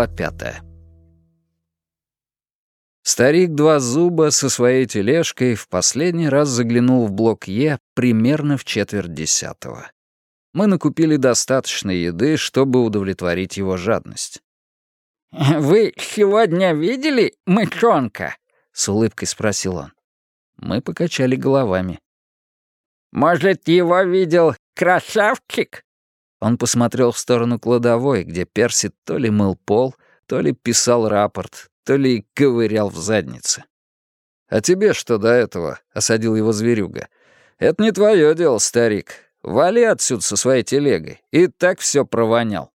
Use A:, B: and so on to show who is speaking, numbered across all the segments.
A: Глава пятая. Старик Два Зуба со своей тележкой в последний раз заглянул в блок Е примерно в четверть десятого. Мы накупили достаточно еды, чтобы удовлетворить его жадность.
B: «Вы сегодня видели мышонка?»
A: — с улыбкой спросил он. Мы покачали головами.
B: «Может, его видел красавчик?»
A: Он посмотрел в сторону кладовой, где Перси то ли мыл пол, то ли писал рапорт, то ли ковырял в заднице. «А тебе что до этого?» — осадил его зверюга. «Это не твое дело, старик. Вали отсюда со своей телегой. И так все провонял».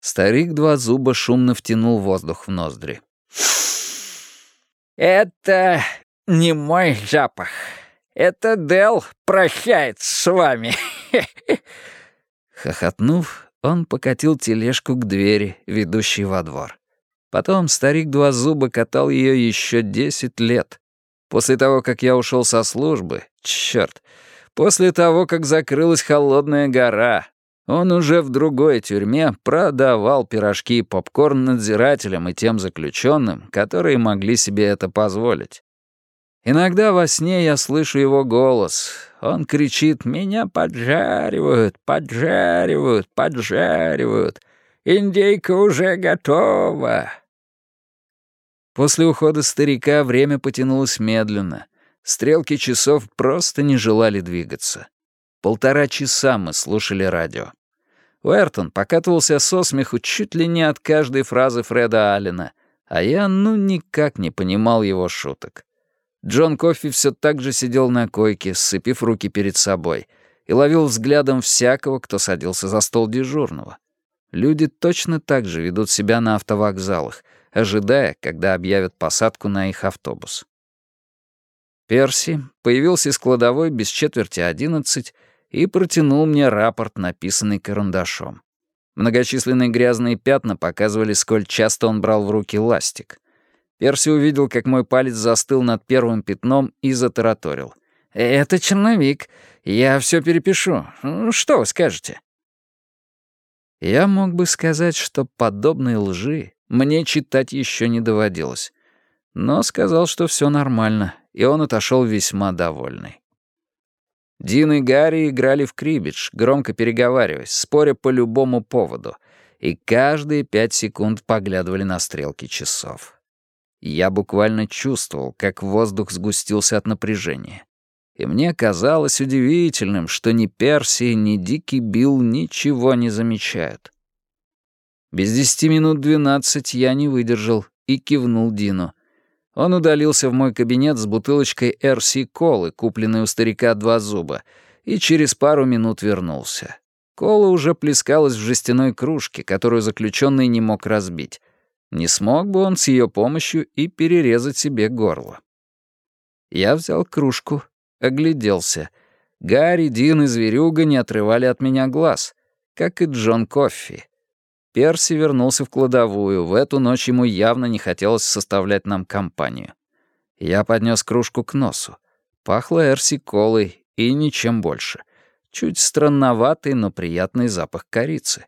A: Старик два зуба шумно втянул воздух в ноздри.
B: «Это не мой запах. Это Дел прощается с вами».
A: Хохотнув, он покатил тележку к двери, ведущей во двор. Потом старик два зуба катал ее еще десять лет. После того, как я ушел со службы, черт, после того, как закрылась холодная гора, он уже в другой тюрьме продавал пирожки и попкорн надзирателям и тем заключенным, которые могли себе это позволить. Иногда во сне я слышу его голос. Он кричит «Меня поджаривают, поджаривают, поджаривают! Индейка уже готова!» После ухода старика время потянулось медленно. Стрелки часов просто не желали двигаться. Полтора часа мы слушали радио. Уэртон покатывался со смеху чуть ли не от каждой фразы Фреда Аллена, а я ну никак не понимал его шуток. Джон Кофи все так же сидел на койке, сцепив руки перед собой, и ловил взглядом всякого, кто садился за стол дежурного. Люди точно так же ведут себя на автовокзалах, ожидая, когда объявят посадку на их автобус. Перси появился из кладовой без четверти одиннадцать и протянул мне рапорт, написанный карандашом. Многочисленные грязные пятна показывали, сколь часто он брал в руки ластик. Перси увидел, как мой палец застыл над первым пятном и затараторил. «Это черновик. Я все перепишу. Что вы скажете?» Я мог бы сказать, что подобной лжи мне читать еще не доводилось. Но сказал, что все нормально, и он отошел весьма довольный. Дин и Гарри играли в крибидж, громко переговариваясь, споря по любому поводу, и каждые пять секунд поглядывали на стрелки часов. Я буквально чувствовал, как воздух сгустился от напряжения. И мне казалось удивительным, что ни Перси, ни Дикий Билл ничего не замечают. Без десяти минут двенадцать я не выдержал и кивнул Дину. Он удалился в мой кабинет с бутылочкой RC колы, купленной у старика два зуба, и через пару минут вернулся. Кола уже плескалась в жестяной кружке, которую заключенный не мог разбить. Не смог бы он с ее помощью и перерезать себе горло. Я взял кружку, огляделся. Гарри, Дин и Зверюга не отрывали от меня глаз, как и Джон Коффи. Перси вернулся в кладовую, в эту ночь ему явно не хотелось составлять нам компанию. Я поднес кружку к носу. Пахло Эрси колой и ничем больше. Чуть странноватый, но приятный запах корицы.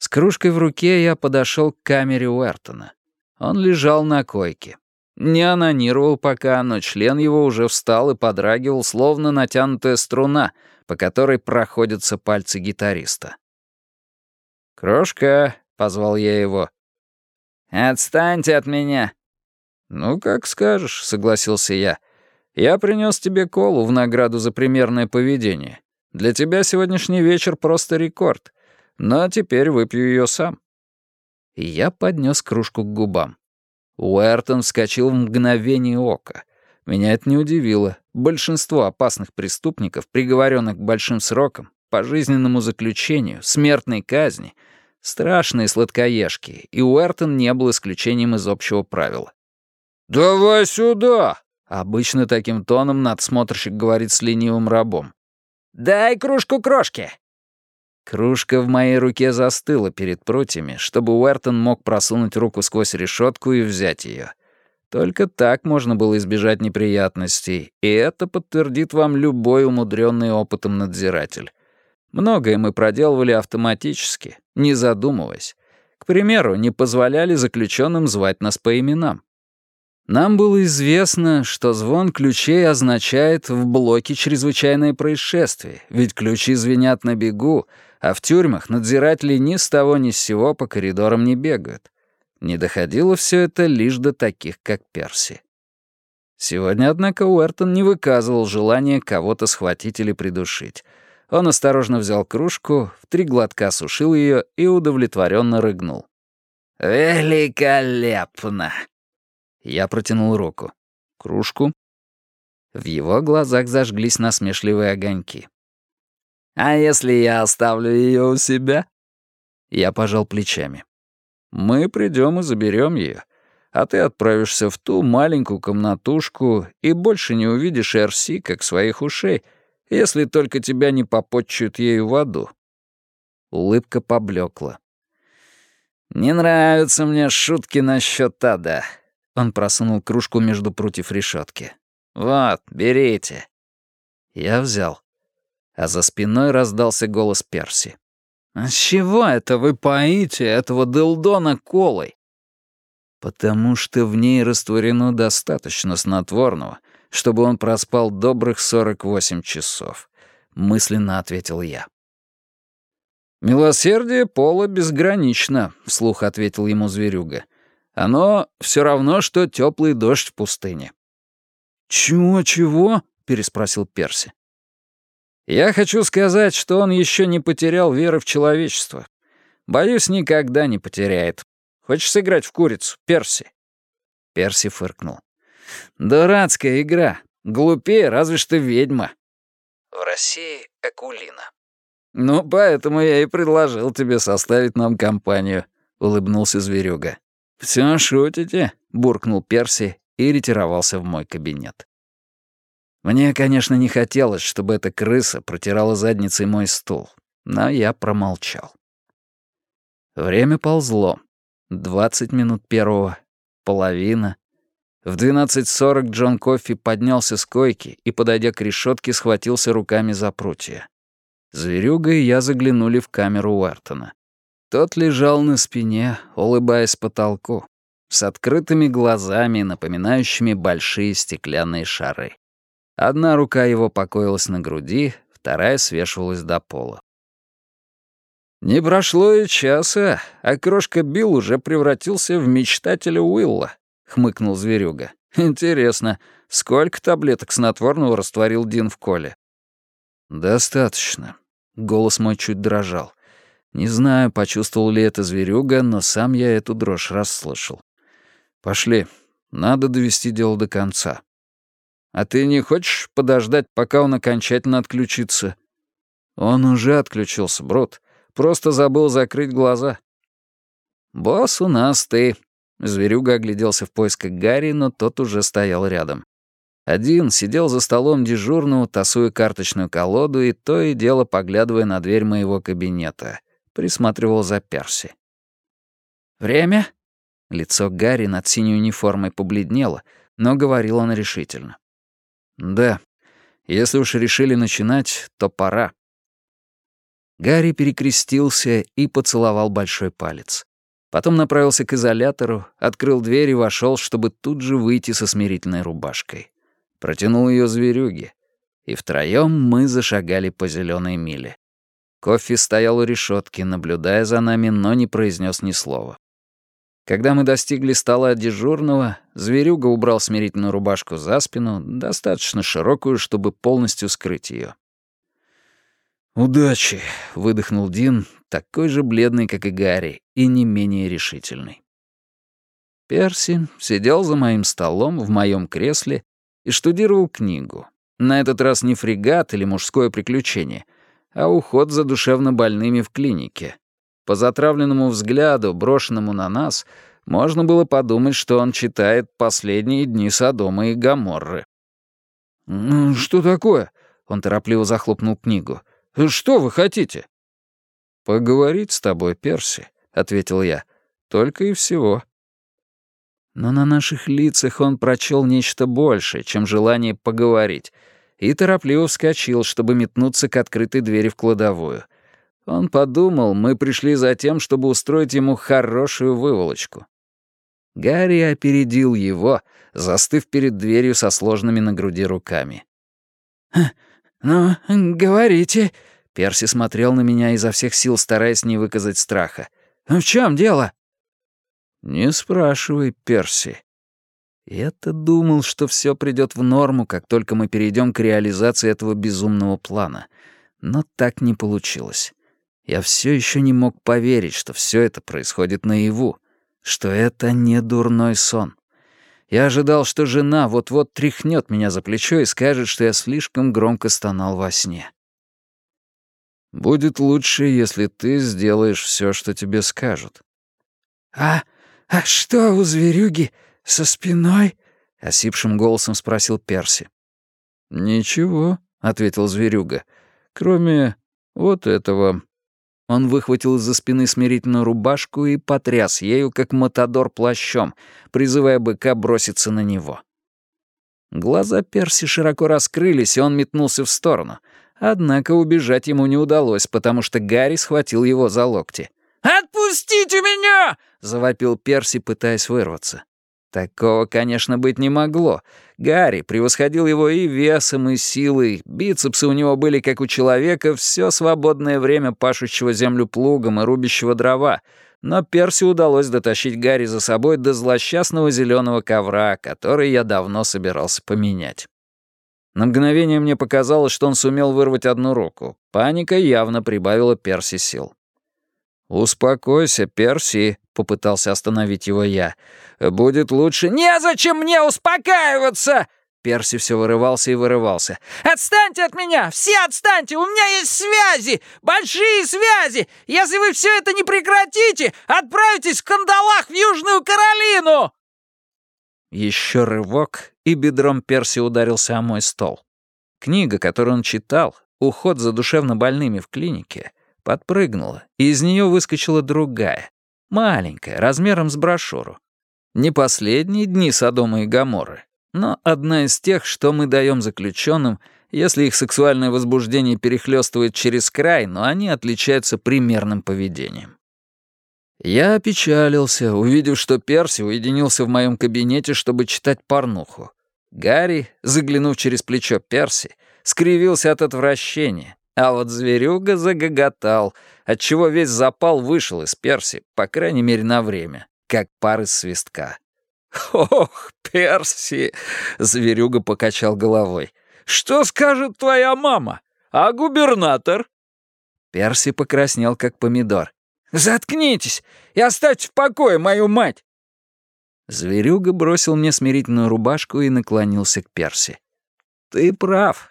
A: С кружкой в руке я подошел к камере Уэртона. Он лежал на койке. Не анонировал пока, но член его уже встал и подрагивал, словно натянутая струна, по которой проходятся пальцы гитариста. «Крошка», — позвал я его. «Отстаньте от меня». «Ну, как скажешь», — согласился я. «Я принес тебе колу в награду за примерное поведение. Для тебя сегодняшний вечер просто рекорд. Но теперь выпью ее сам». Я поднес кружку к губам. Уэртон вскочил в мгновение ока. Меня это не удивило. Большинство опасных преступников, приговоренных к большим срокам, пожизненному заключению, смертной казни, страшные сладкоежки, и Уэртон не был исключением из общего правила. «Давай сюда!» — обычно таким тоном надсмотрщик говорит с ленивым рабом.
B: «Дай кружку крошки!»
A: Кружка в моей руке застыла перед прутьями, чтобы Уэртон мог просунуть руку сквозь решетку и взять ее. Только так можно было избежать неприятностей, и это подтвердит вам любой умудренный опытом надзиратель. Многое мы проделывали автоматически, не задумываясь. К примеру, не позволяли заключенным звать нас по именам. Нам было известно, что звон ключей означает в блоке чрезвычайное происшествие, ведь ключи звенят на бегу, а в тюрьмах надзиратели ни с того ни с сего по коридорам не бегают. Не доходило все это лишь до таких, как Перси. Сегодня, однако, Уэртон не выказывал желания кого-то схватить или придушить. Он осторожно взял кружку, в три глотка осушил ее и удовлетворенно рыгнул. «Великолепно!» Я протянул руку. «Кружку?» В его глазах зажглись насмешливые огоньки. «А если я оставлю ее у себя?» Я пожал плечами. «Мы придем и заберем ее, а ты отправишься в ту маленькую комнатушку и больше не увидишь Эрси, как своих ушей, если только тебя не попотчуют ею в аду». Улыбка поблекла. «Не нравятся мне шутки насчет ада. Он просунул кружку между прутьев решетки. «Вот, берите». Я взял. А за спиной раздался голос Перси. «А с чего это вы поите этого Делдона колой?» «Потому что в ней растворено достаточно снотворного, чтобы он проспал добрых 48 часов», — мысленно ответил я. «Милосердие Пола безгранично», — вслух ответил ему зверюга. Оно все равно, что теплый дождь в пустыне». «Чего-чего?» — переспросил Перси. «Я хочу сказать, что он еще не потерял веры в человечество. Боюсь, никогда не потеряет. Хочешь сыграть в курицу, Перси?» Перси фыркнул. «Дурацкая игра. Глупее, разве что ведьма».
B: В России — Экулина.
A: «Ну, поэтому я и предложил тебе составить нам компанию», — улыбнулся зверюга. «Все шутите?» — буркнул Перси и ретировался в мой кабинет. Мне, конечно, не хотелось, чтобы эта крыса протирала задницей мой стул, но я промолчал. Время ползло. Двадцать минут первого, половина. В 12.40 Джон Кофи поднялся с койки и, подойдя к решетке, схватился руками за прутья. Зверюга и я заглянули в камеру Уэртона. Тот лежал на спине, улыбаясь потолку, с открытыми глазами, напоминающими большие стеклянные шары. Одна рука его покоилась на груди, вторая свешивалась до пола. Не прошло и часа, а крошка Билл уже превратился в мечтателя Уилла, хмыкнул зверюга. Интересно, сколько таблеток снотворного растворил Дин в коле? Достаточно. Голос мой чуть дрожал. Не знаю, почувствовал ли это зверюга, но сам я эту дрожь расслышал. «Пошли. Надо довести дело до конца». «А ты не хочешь подождать, пока он окончательно отключится?» «Он уже отключился, Брод. Просто забыл закрыть глаза». «Босс у нас ты». Зверюга огляделся в поисках Гарри, но тот уже стоял рядом. Один сидел за столом дежурного, тасуя карточную колоду и то и дело поглядывая на дверь моего кабинета — присматривал за Перси. «Время?» Лицо Гарри над синей униформой побледнело, но говорил он решительно. «Да, если уж решили начинать, то пора». Гарри перекрестился и поцеловал большой палец. Потом направился к изолятору, открыл дверь и вошел, чтобы тут же выйти со смирительной рубашкой. Протянул ее зверюге, и втроем мы зашагали по зеленой миле. Кофи стоял у решетки, наблюдая за нами, но не произнес ни слова. Когда мы достигли стола дежурного, зверюга убрал смирительную рубашку за спину, достаточно широкую, чтобы полностью скрыть ее. «Удачи!» — выдохнул Дин, такой же бледный, как и Гарри, и не менее решительный. Перси сидел за моим столом в моем кресле и штудировал книгу. На этот раз не фрегат или мужское приключение — а уход за душевно больными в клинике. По затравленному взгляду, брошенному на нас, можно было подумать, что он читает «Последние дни Содома и Гоморры». «Что такое?» — он торопливо захлопнул книгу. «Что вы хотите?» «Поговорить с тобой, Перси», — ответил я. «Только и всего». Но на наших лицах он прочел нечто большее, чем желание поговорить — и торопливо вскочил, чтобы метнуться к открытой двери в кладовую. Он подумал, мы пришли за тем, чтобы устроить ему хорошую выволочку. Гарри опередил его, застыв перед дверью со сложными на груди руками.
B: «Ну, говорите», —
A: Перси смотрел на меня изо всех сил, стараясь не выказать страха.
B: «В чем дело?»
A: «Не спрашивай, Перси». Я-то думал, что все придет в норму, как только мы перейдем к реализации этого безумного плана. Но так не получилось. Я все еще не мог поверить, что все это происходит наяву, что это не дурной сон. Я ожидал, что жена вот-вот тряхнет меня за плечо и скажет, что я слишком громко стонал во сне. «Будет лучше, если ты сделаешь все, что тебе скажут».
B: «А, а что у зверюги со спиной?»
A: — осипшим голосом спросил Перси. «Ничего», — ответил зверюга, — «кроме вот этого». Он выхватил из-за спины смирительную рубашку и потряс ею, как матадор плащом, призывая быка броситься на него. Глаза Перси широко раскрылись, и он метнулся в сторону. Однако убежать ему не удалось, потому что Гарри схватил его за локти.
B: «Отпустите меня!»
A: — завопил Перси, пытаясь вырваться. Такого, конечно, быть не могло. Гарри превосходил его и весом, и силой. Бицепсы у него были, как у человека, все свободное время пашущего землю плугом и рубящего дрова. Но Перси удалось дотащить Гарри за собой до злосчастного зеленого ковра, который я давно собирался поменять. На мгновение мне показалось, что он сумел вырвать одну руку. Паника явно прибавила Перси сил. «Успокойся, Перси», — попытался остановить его я. «Будет лучше...»
B: «Незачем мне успокаиваться!»
A: Перси все вырывался и вырывался.
B: «Отстаньте от меня! Все отстаньте! У меня есть связи! Большие связи! Если вы все это не прекратите, отправитесь в кандалах в Южную Каролину!»
A: Еще рывок, и бедром Перси ударился о мой стол. Книга, которую он читал, «Уход за душевно больными в клинике», подпрыгнула, и из нее выскочила другая, маленькая, размером с брошюру. Не последние дни Содома и Гоморры, но одна из тех, что мы даем заключенным, если их сексуальное возбуждение перехлестывает через край, но они отличаются примерным поведением. Я опечалился, увидев, что Перси уединился в моем кабинете, чтобы читать порнуху. Гарри, заглянув через плечо Перси, скривился от отвращения, а вот зверюга загоготал, отчего весь запал вышел из Перси, по крайней мере, на время, как пар из свистка. «Ох, Перси!» — зверюга покачал головой. «Что скажет твоя мама? А губернатор?» Перси покраснел, как помидор. «Заткнитесь и оставьте в покое мою мать!» Зверюга бросил мне смирительную рубашку и наклонился к Перси. «Ты прав.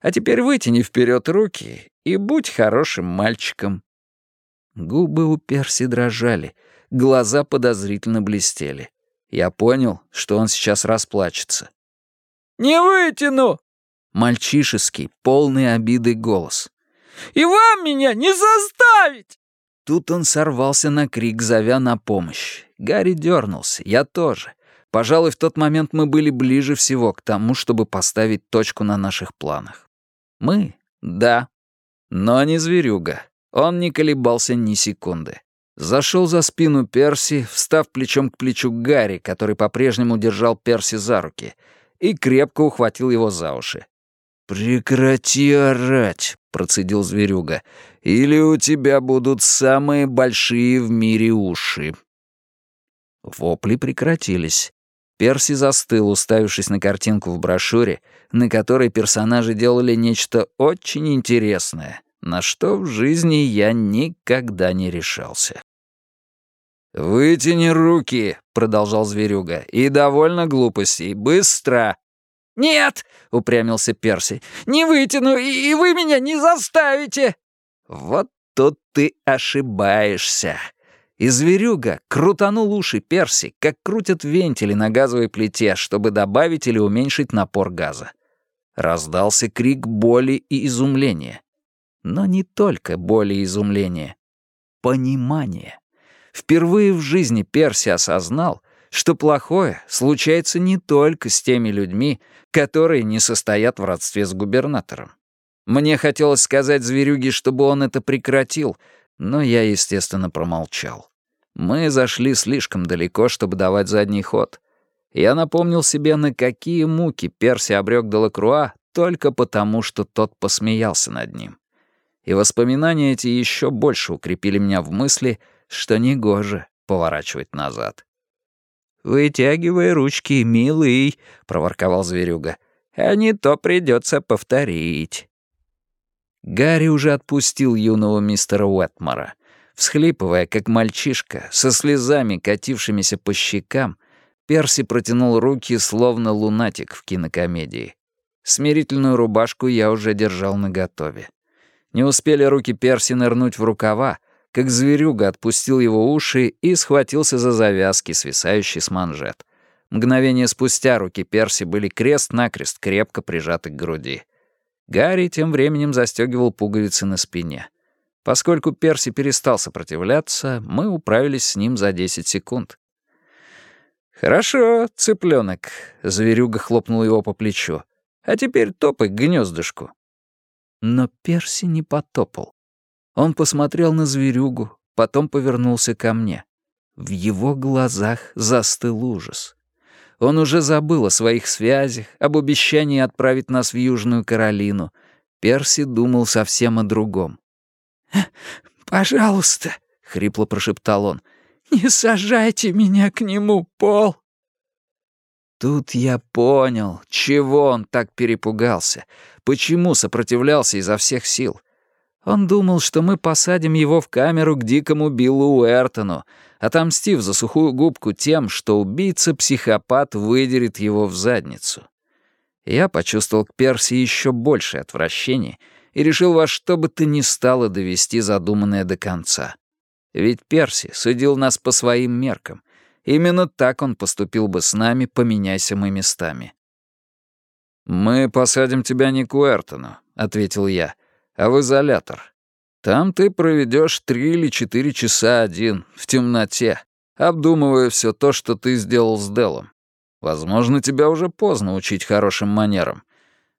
A: А теперь вытяни вперед руки и будь хорошим мальчиком». Губы у Перси дрожали, глаза подозрительно блестели. Я понял, что он сейчас расплачется. «Не вытяну!» Мальчишеский, полный обиды голос. «И вам меня не заставить!» Тут он сорвался на крик, зовя на помощь. Гарри дернулся, я тоже. Пожалуй, в тот момент мы были ближе всего к тому, чтобы поставить точку на наших планах. Мы? Да. Но не зверюга. Он не колебался ни секунды. Зашел за спину Перси, встав плечом к плечу Гарри, который по-прежнему держал Перси за руки, и крепко ухватил его за уши. «Прекрати орать», — процедил зверюга, — «или у тебя будут самые большие в мире уши». Вопли прекратились. Перси застыл, уставившись на картинку в брошюре, на которой персонажи делали нечто очень интересное, на что в жизни я никогда не решался. «Вытяни руки», — продолжал зверюга, — «и довольно глупостей. Быстро!»
B: «Нет!» — упрямился Перси. «Не вытяну, и вы меня не заставите!»
A: «Вот тут ты ошибаешься!» И зверюга крутанул уши Перси, как крутят вентили на газовой плите, чтобы добавить или уменьшить напор газа. Раздался крик боли и изумления. Но не только боли и изумления. Понимание. Впервые в жизни Перси осознал, что плохое случается не только с теми людьми, которые не состоят в родстве с губернатором. Мне хотелось сказать зверюге, чтобы он это прекратил, но я, естественно, промолчал. Мы зашли слишком далеко, чтобы давать задний ход. Я напомнил себе, на какие муки Перси обрек Делакруа только потому, что тот посмеялся над ним. И воспоминания эти еще больше укрепили меня в мысли, что негоже поворачивать назад. «Вытягивай ручки, милый», — проворковал зверюга. «А не то придется повторить». Гарри уже отпустил юного мистера Уэтмора. Всхлипывая, как мальчишка, со слезами, катившимися по щекам, Перси протянул руки, словно лунатик в кинокомедии. Смирительную рубашку я уже держал наготове. Не успели руки Перси нырнуть в рукава, как зверюга отпустил его уши и схватился за завязки, свисающие с манжет. Мгновение спустя руки Перси были крест-накрест крепко прижаты к груди. Гарри тем временем застегивал пуговицы на спине. Поскольку Перси перестал сопротивляться, мы управились с ним за 10 секунд. «Хорошо, цыпленок», — зверюга хлопнул его по плечу. «А теперь топай к гнездышку». Но Перси не потопал. Он посмотрел на зверюгу, потом повернулся ко мне. В его глазах застыл ужас. Он уже забыл о своих связях, об обещании отправить нас в Южную Каролину. Перси думал совсем о другом.
B: «Пожалуйста», — хрипло прошептал он, — «не сажайте меня к нему, Пол».
A: Тут я понял, чего он так перепугался, почему сопротивлялся изо всех сил. Он думал, что мы посадим его в камеру к дикому Биллу Уэртону, отомстив за сухую губку тем, что убийца-психопат выдерет его в задницу. Я почувствовал к Перси еще большее отвращение и решил во что бы то ни стало довести задуманное до конца. Ведь Перси судил нас по своим меркам. Именно так он поступил бы с нами, поменяйся мы местами. «Мы посадим тебя не к Уэртону», — ответил я, — а в изолятор. Там ты проведешь три или четыре часа один, в темноте, обдумывая все то, что ты сделал с Делом. Возможно, тебя уже поздно учить хорошим манерам.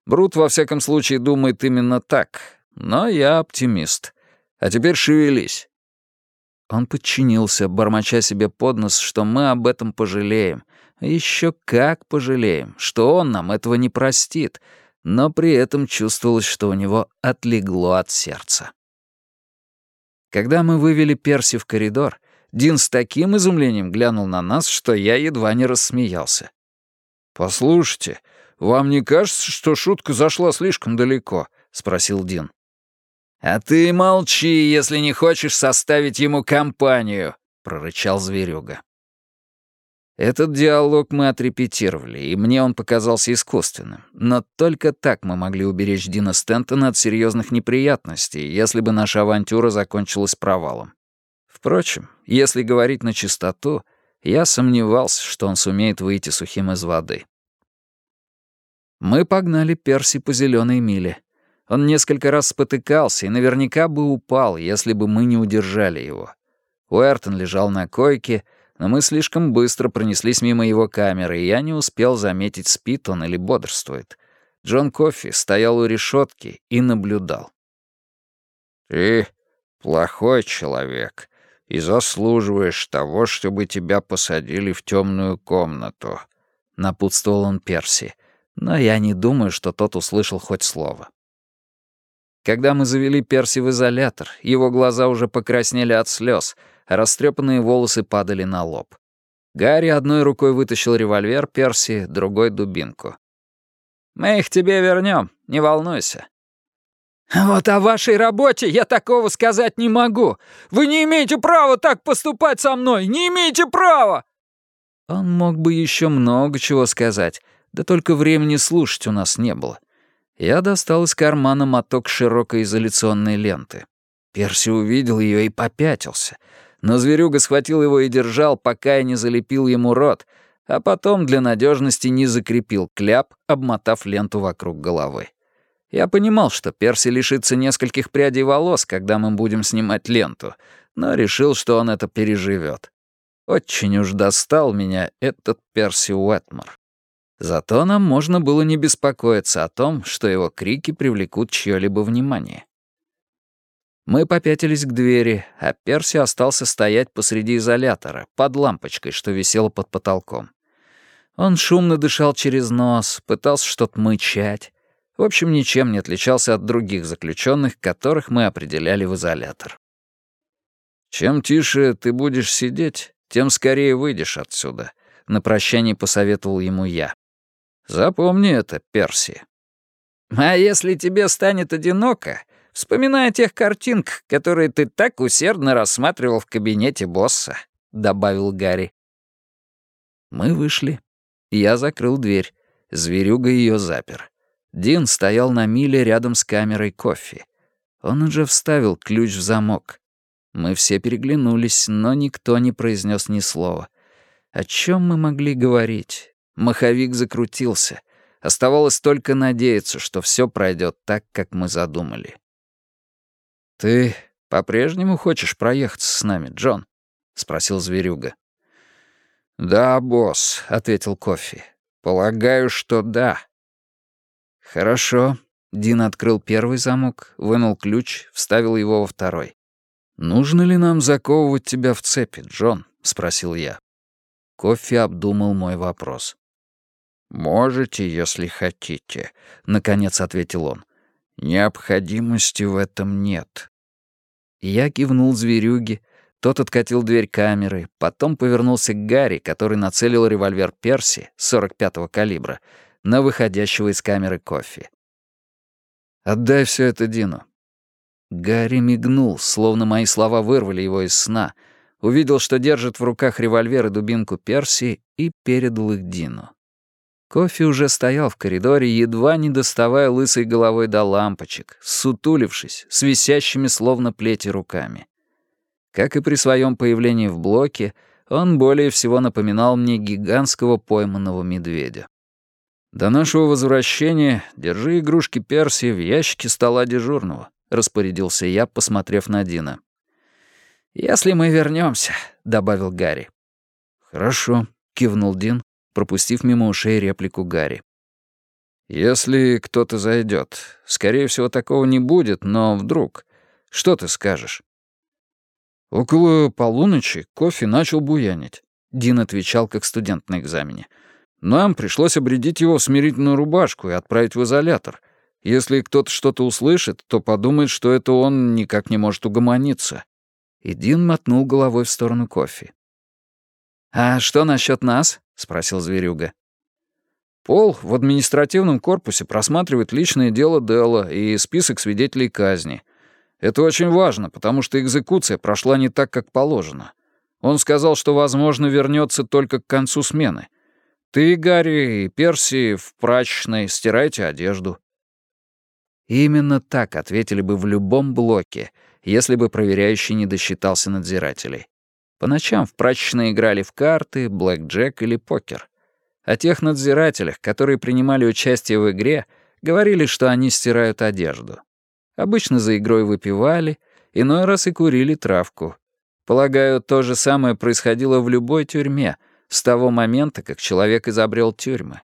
A: Брут, во всяком случае, думает именно так, но я оптимист. А теперь шевелись». Он подчинился, бормоча себе под нос, что мы об этом пожалеем. Еще как пожалеем, что он нам этого не простит — но при этом чувствовалось, что у него отлегло от сердца. Когда мы вывели Перси в коридор, Дин с таким изумлением глянул на нас, что я едва не рассмеялся. «Послушайте, вам не кажется, что шутка зашла слишком далеко?» — спросил Дин. «А ты молчи, если не хочешь составить ему компанию», — прорычал зверюга. Этот диалог мы отрепетировали, и мне он показался искусственным. Но только так мы могли уберечь Дина Стентона от серьезных неприятностей, если бы наша авантюра закончилась провалом. Впрочем, если говорить на чистоту, я сомневался, что он сумеет выйти сухим из воды. Мы погнали Перси по зеленой миле. Он несколько раз спотыкался и наверняка бы упал, если бы мы не удержали его. Уэртон лежал на койке — но мы слишком быстро пронеслись мимо его камеры, и я не успел заметить, спит он или бодрствует. Джон Кофи стоял у решетки и наблюдал. «Ты плохой человек и заслуживаешь того, чтобы тебя посадили в темную комнату», — напутствовал он Перси, но я не думаю, что тот услышал хоть слово. Когда мы завели Перси в изолятор, его глаза уже покраснели от слез — растрепанные волосы падали на лоб. Гарри одной рукой вытащил револьвер Перси, другой — дубинку. «Мы их тебе вернем, не волнуйся».
B: «Вот о вашей работе я такого сказать не могу. Вы не имеете права так поступать со мной, не имеете права!»
A: Он мог бы еще много чего сказать, да только времени слушать у нас не было. Я достал из кармана моток широкой изоляционной ленты. Перси увидел ее и попятился — но зверюга схватил его и держал, пока я не залепил ему рот, а потом для надежности не закрепил кляп, обмотав ленту вокруг головы. Я понимал, что Перси лишится нескольких прядей волос, когда мы будем снимать ленту, но решил, что он это переживет. Очень уж достал меня этот Перси Уэтмор. Зато нам можно было не беспокоиться о том, что его крики привлекут чьё-либо внимание. Мы попятились к двери, а Перси остался стоять посреди изолятора, под лампочкой, что висела под потолком. Он шумно дышал через нос, пытался что-то мычать. В общем, ничем не отличался от других заключенных, которых мы определяли в изолятор. «Чем тише ты будешь сидеть, тем скорее выйдешь отсюда», — на прощание посоветовал ему я. «Запомни это, Перси».
B: «А если тебе станет одиноко, вспоминай о тех картинках, которые ты так усердно рассматривал в кабинете босса», — добавил Гарри.
A: Мы вышли. Я закрыл дверь. Зверюга ее запер. Дин стоял на миле рядом с камерой кофе. Он уже вставил ключ в замок. Мы все переглянулись, но никто не произнес ни слова. О чем мы могли говорить? Маховик закрутился. Оставалось только надеяться, что все пройдет так, как мы задумали. «Ты по-прежнему хочешь проехаться с нами, Джон?» — спросил зверюга. «Да, босс», — ответил Кофи. «Полагаю, что да». «Хорошо». Дин открыл первый замок, вынул ключ, вставил его во второй. «Нужно ли нам заковывать тебя в цепи, Джон?» — спросил я. Кофи обдумал мой вопрос. «Можете, если хотите», — наконец ответил он. «Необходимости в этом нет». Я кивнул зверюге, тот откатил дверь камеры, потом повернулся к Гарри, который нацелил револьвер Перси 45-го калибра на выходящего из камеры кофе. «Отдай все это Дину». Гарри мигнул, словно мои слова вырвали его из сна, увидел, что держит в руках револьвер и дубинку Перси, и передал их Дину. Кофе уже стоял в коридоре, едва не доставая лысой головой до лампочек, сутулившись, с висящими словно плети руками. Как и при своем появлении в блоке, он более всего напоминал мне гигантского пойманного медведя. «До нашего возвращения держи игрушки Перси в ящике стола дежурного», — распорядился я, посмотрев на Дина.
B: «Если мы вернемся, добавил Гарри.
A: «Хорошо», — кивнул Дин, пропустив мимо ушей реплику Гарри. «Если кто-то зайдет, скорее всего, такого не будет, но вдруг. Что ты скажешь?» «Около полуночи кофе начал буянить», — Дин отвечал как студент на экзамене. «Нам пришлось обредить его в смирительную рубашку и отправить в изолятор. Если кто-то что-то услышит, то подумает, что это он никак не может угомониться». И Дин мотнул головой в сторону кофе.
B: «А что насчет нас?» — спросил зверюга.
A: Пол в административном корпусе просматривает личное дело Делла и список свидетелей казни. Это очень важно, потому что экзекуция прошла не так, как положено. Он сказал, что, возможно, вернется только к концу смены. Ты, Гарри и Перси в прачечной стирайте одежду. Именно так ответили бы в любом блоке, если бы проверяющий не досчитался надзирателей. По ночам в прачечной играли в карты, блэк-джек или покер. О тех надзирателях, которые принимали участие в игре, говорили, что они стирают одежду. Обычно за игрой выпивали, иной раз и курили травку. Полагаю, то же самое происходило в любой тюрьме с того момента, как человек изобрел тюрьмы.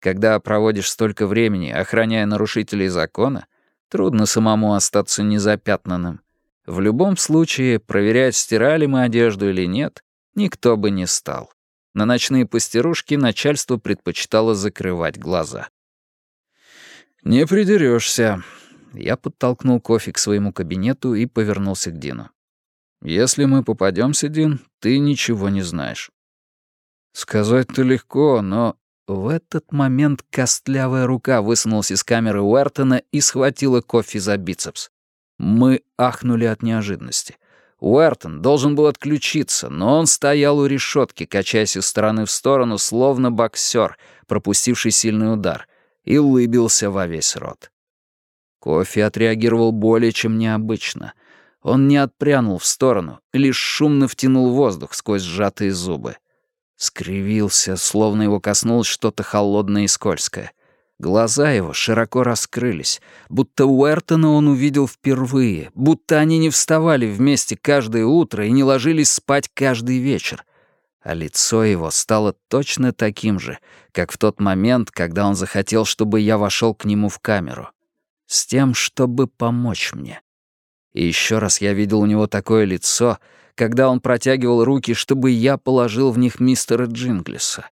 A: Когда проводишь столько времени, охраняя нарушителей закона, трудно самому остаться незапятнанным. В любом случае, проверять, стирали мы одежду или нет, никто бы не стал. На ночные постирушки начальство предпочитало закрывать глаза. «Не придерешься. Я подтолкнул кофе к своему кабинету и повернулся к Дину. «Если мы попадемся, Дин, ты ничего не знаешь». «Сказать-то легко, но...» В этот момент костлявая рука высунулась из камеры Уэртона и схватила кофе за бицепс. Мы ахнули от неожиданности. Уэртон должен был отключиться, но он стоял у решетки, качаясь из стороны в сторону, словно боксер, пропустивший сильный удар, и улыбился во весь рот. Кофе отреагировал более чем необычно. Он не отпрянул в сторону, лишь шумно втянул воздух сквозь сжатые зубы. Скривился, словно его коснулось что-то холодное и скользкое. Глаза его широко раскрылись, будто Уэртона он увидел впервые, будто они не вставали вместе каждое утро и не ложились спать каждый вечер. а лицо его стало точно таким же, как в тот момент, когда он захотел, чтобы я вошел к нему в камеру. С тем, чтобы помочь мне. И еще раз я видел у него такое лицо, когда он протягивал руки, чтобы я положил в них мистера Джинглиса.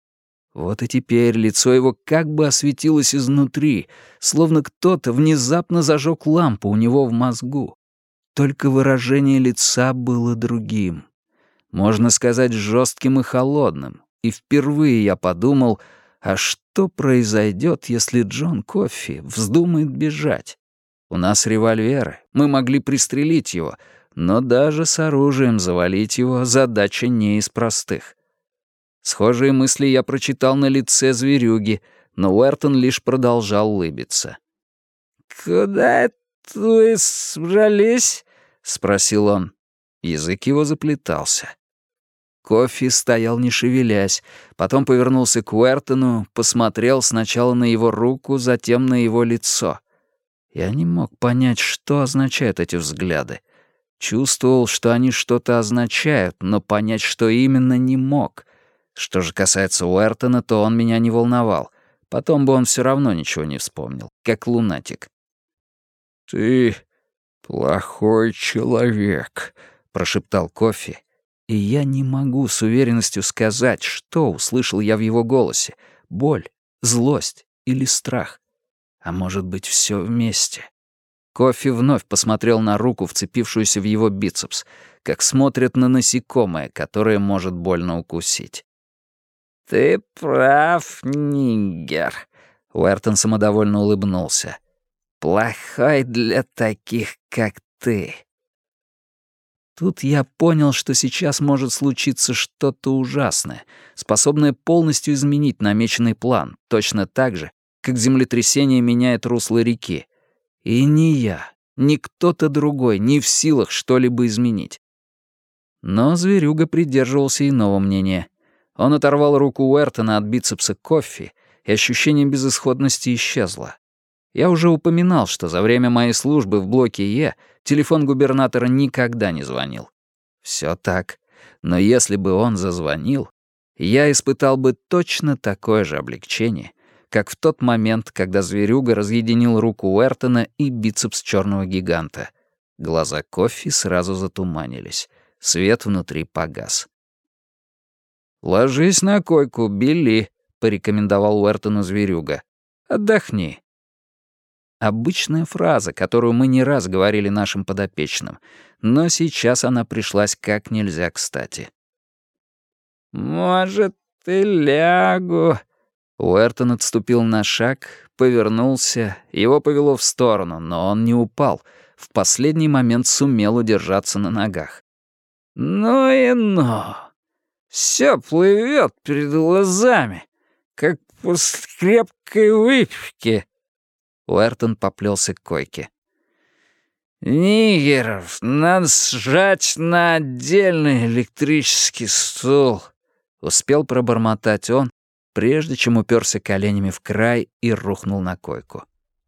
A: Вот и теперь лицо его как бы осветилось изнутри, словно кто-то внезапно зажег лампу у него в мозгу. Только выражение лица было другим. Можно сказать, жестким и холодным. И впервые я подумал, а что произойдет, если Джон Кофи вздумает бежать? У нас револьверы, мы могли пристрелить его, но даже с оружием завалить его задача не из простых. Схожие мысли я прочитал на лице зверюги, но Уэртон лишь продолжал улыбиться.
B: «Куда это вы собрались?»
A: — спросил он. Язык его заплетался. Кофи стоял не шевелясь, потом повернулся к Уэртону, посмотрел сначала на его руку, затем на его лицо. Я не мог понять, что означают эти взгляды. Чувствовал, что они что-то означают, но понять, что именно, не мог. Что же касается Уэртона, то он меня не волновал. Потом бы он все равно ничего не вспомнил, как лунатик.
C: «Ты плохой человек», — прошептал Кофи.
A: И я не могу с уверенностью сказать, что услышал я в его голосе — боль, злость или страх. А может быть, все вместе. Кофи вновь посмотрел на руку, вцепившуюся в его бицепс, как смотрят на насекомое, которое может больно укусить.
B: «Ты прав, Нигер», —
A: Уэртон самодовольно улыбнулся.
B: «Плохой для таких, как ты».
A: Тут я понял, что сейчас может случиться что-то ужасное, способное полностью изменить намеченный план, точно так же, как землетрясение меняет русло реки. И ни я, ни кто-то другой не в силах что-либо изменить. Но зверюга придерживался иного мнения — он оторвал руку Уэртона от бицепса кофе, и ощущение безысходности исчезло. Я уже упоминал, что за время моей службы в блоке Е телефон губернатора никогда не звонил. Все так. Но если бы он зазвонил, я испытал бы точно такое же облегчение, как в тот момент, когда зверюга разъединил руку Уэртона и бицепс черного гиганта. Глаза кофе сразу затуманились. Свет внутри погас. «Ложись на койку, Билли», — порекомендовал Уэртону зверюга. «Отдохни». Обычная фраза, которую мы не раз говорили нашим подопечным, но сейчас она пришлась как нельзя кстати.
B: «Может, ты лягу?»
A: Уэртон отступил на шаг, повернулся, его повело в сторону, но он не упал, в последний момент сумел удержаться на ногах.
B: «Ну и ну!» Все плывет перед глазами, как после крепкой выпивки.
A: Уэртон поплелся к койке.
B: «Нигеров надо сжать на отдельный электрический стул», — успел пробормотать он, прежде чем уперся коленями в край и рухнул на койку.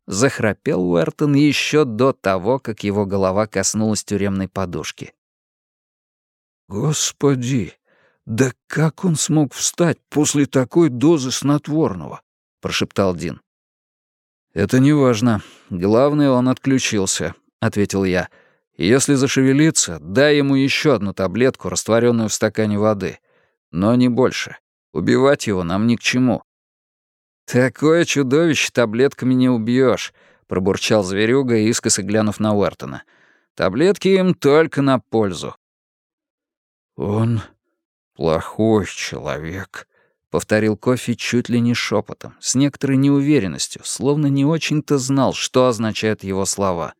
B: Захрапел Уэртон еще до того, как его голова коснулась тюремной подушки.
C: «Господи!» «Да как он смог встать после такой дозы снотворного?» — прошептал Дин.
A: «Это не важно. Главное, он отключился», — ответил я. «Если зашевелиться, дай ему еще одну таблетку, растворенную в стакане воды. Но не больше. Убивать его нам ни к чему». «Такое чудовище таблетками не убьешь», — пробурчал зверюга, искоса глянув на Уэртона. «Таблетки им только на пользу».
C: «Он «Плохой человек», — повторил Кофи чуть ли не шепотом, с некоторой неуверенностью, словно не очень-то знал, что означают его слова.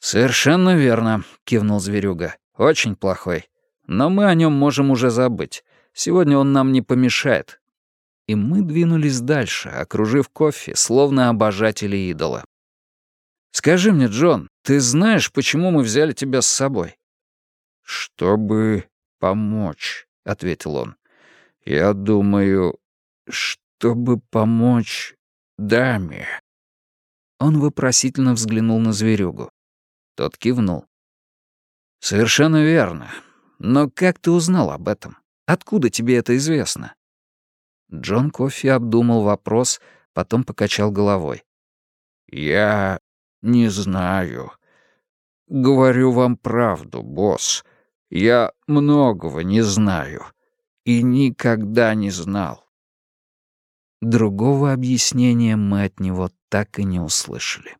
A: «Совершенно верно», — кивнул Зверюга. «Очень плохой. Но мы о нем можем уже забыть. Сегодня он нам не помешает». И мы двинулись дальше, окружив кофе, словно обожатели идола. «Скажи мне, Джон, ты знаешь, почему мы взяли тебя с собой?»
C: «Чтобы помочь», — ответил он. «Я думаю, чтобы помочь даме».
A: Он вопросительно взглянул на зверюгу. Тот кивнул. «Совершенно верно. Но как ты узнал об этом? Откуда тебе это известно?» Джон Кофи обдумал вопрос, потом покачал головой.
C: «Я не знаю. Говорю вам правду, босс. Я многого не знаю и никогда не знал».
A: Другого объяснения мы от него так и не услышали.